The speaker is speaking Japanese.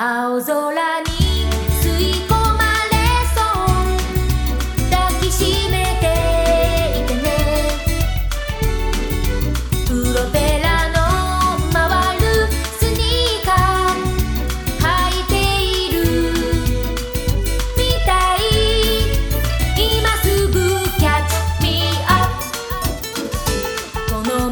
青空に吸い込まれそう抱きしめていてね。プロペラの回るスニーカー履いているみたい。今すぐキャッチミーアップ。この